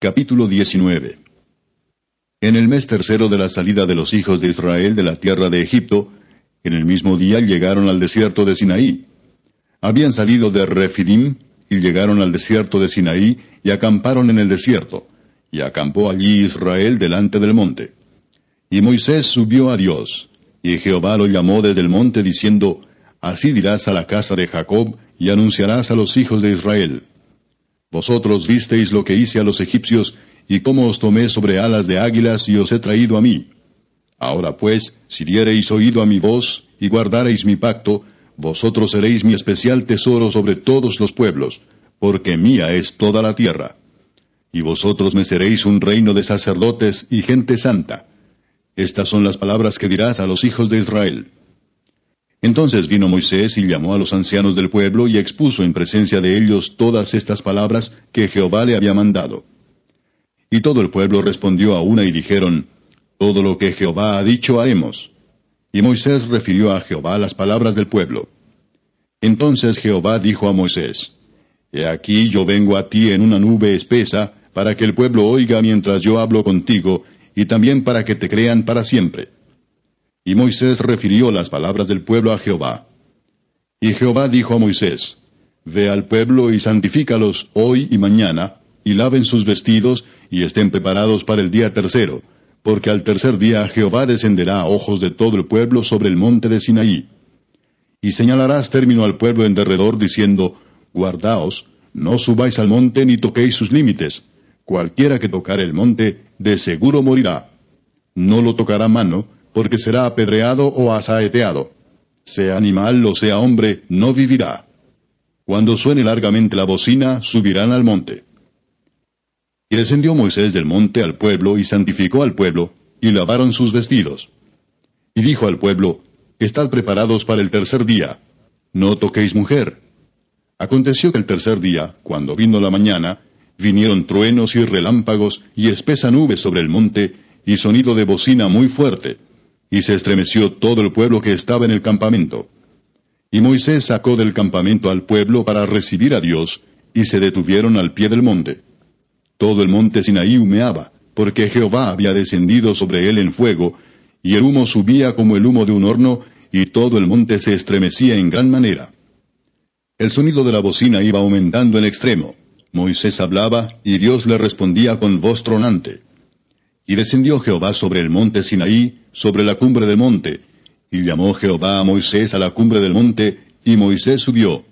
Capítulo 19 En el mes tercero de la salida de los hijos de Israel de la tierra de Egipto, en el mismo día llegaron al desierto de Sinaí. Habían salido de Refidim y llegaron al desierto de Sinaí y acamparon en el desierto, y acampó allí Israel delante del monte. Y Moisés subió a Dios, y Jehová lo llamó desde el monte diciendo, Así dirás a la casa de Jacob, y anunciarás a los hijos de Israel. Vosotros visteis lo que hice a los egipcios, y cómo os tomé sobre alas de águilas y os he traído a mí. Ahora pues, si diereis oído a mi voz, y guardareis mi pacto, vosotros seréis mi especial tesoro sobre todos los pueblos, porque mía es toda la tierra. Y vosotros me seréis un reino de sacerdotes y gente santa. Estas son las palabras que dirás a los hijos de Israel. Entonces vino Moisés y llamó a los ancianos del pueblo y expuso en presencia de ellos todas estas palabras que Jehová le había mandado. Y todo el pueblo respondió a una y dijeron, Todo lo que Jehová ha dicho haremos. Y Moisés refirió a Jehová las palabras del pueblo. Entonces Jehová dijo a Moisés, He aquí yo vengo a ti en una nube espesa, para que el pueblo oiga mientras yo hablo contigo, y también para que te crean para siempre. Y Moisés refirió las palabras del pueblo a Jehová. Y Jehová dijo a Moisés, Ve al pueblo y santifícalos hoy y mañana, y laven sus vestidos, y estén preparados para el día tercero, porque al tercer día Jehová descenderá a ojos de todo el pueblo sobre el monte de Sinaí. Y señalarás término al pueblo en derredor, diciendo, Guardaos, no subáis al monte ni toquéis sus límites. Cualquiera que tocare el monte, de seguro morirá. No lo tocará mano, porque será apedreado o asaeteado. Sea animal o sea hombre, no vivirá. Cuando suene largamente la bocina, subirán al monte. Y descendió Moisés del monte al pueblo y santificó al pueblo, y lavaron sus vestidos. Y dijo al pueblo, Estad preparados para el tercer día, no toquéis mujer. Aconteció que el tercer día, cuando vino la mañana, vinieron truenos y relámpagos y espesa nube sobre el monte, y sonido de bocina muy fuerte, y se estremeció todo el pueblo que estaba en el campamento. Y Moisés sacó del campamento al pueblo para recibir a Dios, y se detuvieron al pie del monte. Todo el monte Sinaí humeaba, porque Jehová había descendido sobre él en fuego, y el humo subía como el humo de un horno, y todo el monte se estremecía en gran manera. El sonido de la bocina iba aumentando en extremo. Moisés hablaba, y Dios le respondía con voz tronante. Y descendió Jehová sobre el monte Sinaí, sobre la cumbre del monte, y llamó Jehová a Moisés a la cumbre del monte, y Moisés subió.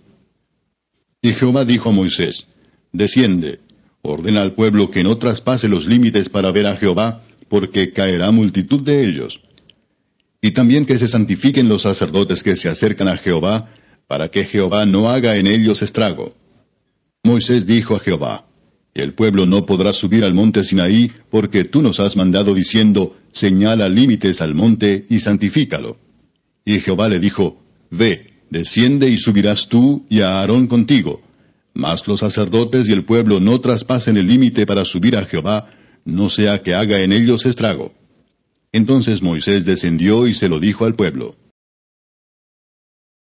Y Jehová dijo a Moisés, Desciende, ordena al pueblo que no traspase los límites para ver a Jehová, porque caerá multitud de ellos. Y también que se santifiquen los sacerdotes que se acercan a Jehová, para que Jehová no haga en ellos estrago. Moisés dijo a Jehová, el pueblo no podrá subir al monte Sinaí, porque tú nos has mandado diciendo, señala límites al monte y santifícalo. Y Jehová le dijo, Ve, desciende y subirás tú y a Aarón contigo. Mas los sacerdotes y el pueblo no traspasen el límite para subir a Jehová, no sea que haga en ellos estrago. Entonces Moisés descendió y se lo dijo al pueblo.